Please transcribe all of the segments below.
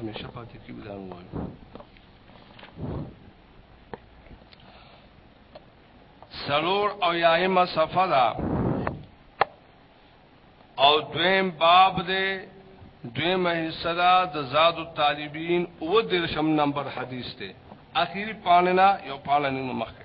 همیشه پاتې کی به دا وایي سلور او یایمه صفه ده او دویم باب دی دویم حصہ دا د زاد الطالبین او درشم نمبر حدیث ته اخیری پاننا یو پاننا مخه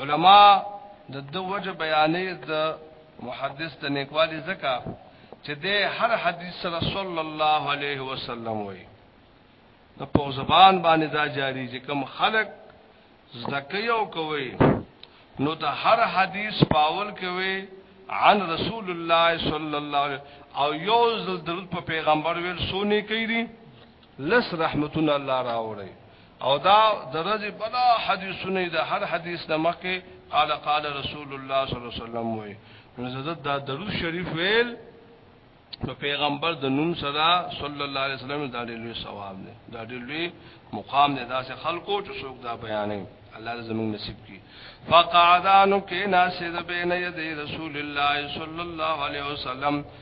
علما د دو وجه بیانې د محدث د نیکوالي زکا چې د هر حدیث سره صلی الله علیه وسلم وي د په زبان باندې دا جاری چې کم خلق زکیو کوي نو د هر حدیث پاول کوي عن رسول الله صلی الله علیه او یو ځل درود په پیغمبر ویل سونی کوي لس رحمتونه الله راوړي او دا درځي بلا حدیثونه د هر حدیث نه مکه قال قال رسول الله صلی الله علیه وسلم وي نو زړه دا درود شریف ویل نو پیغمبر د نوم صدا صلی الله علیه وسلم دا ډېر لوی ثواب دی دا ډېر لوی مقام دی دا سه خلکو چې څوک دا بیانې الله دې زموږ نصیب کړي فقعدانو کې ناسه د بین یدی رسول الله صلی الله علیه وسلم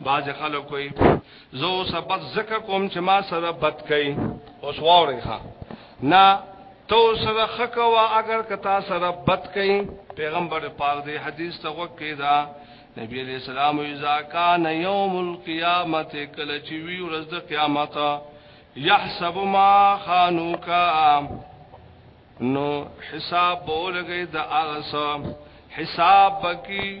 باز خلک کوي زو سبب زکه کوم چې ما سره بد کوي اوس ووري ها نه تو سره خکوا اگر کتا سره بد کوي پیغمبر پاک دی حدیث ته وکي دا نبی علیہ السلام اذا کان یوم القیامت کله چې وی ورځ د قیامت یحسب ما خانوکا نو حساب بولګي د اغه حساب بکی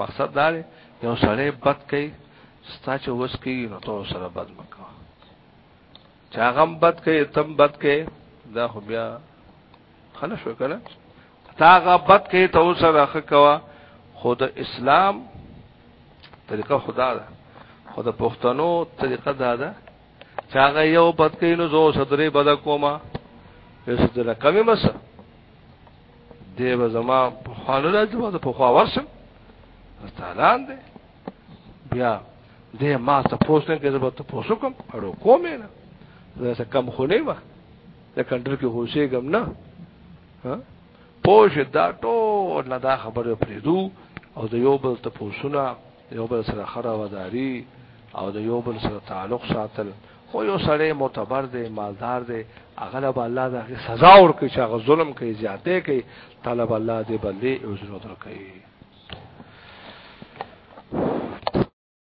مقصد دا دی یو سړی بد کوي ستا چې وس کېږي نو تو سره بد مکو چې هغه بد کوي تم بد کوي دا خو بیا خلک شو کړه تا هغه بد کوي ته سره ښه کوه خو د اسلام طریقه خدا ده خو د پښتنو طریقه دا ده چې هغه یو بد کوي نو زه صدرې بد کومه یو صدرې کمی مسه دی به زما په خوانو راځي ما په خوا ورشم استالان دی بیا دې ما څه پوښتنه کوي زه به ته پوښتنه کوم اړو کوم نه زه څه کم خو نه و د کنټر کې هوشې غم نه ها پوښ دا ټول نه دا خبره پریدو او د یو بل ته پوښتنه یو بل سره خره وداري او د یو بل سره تعلق ساتل خو یو سړی معتبر دی مالدار دی هغه له الله د هغه سزا ورکړي چې هغه ظلم کوي زیاتې کوي طلب الله دې بلې عذر درکړي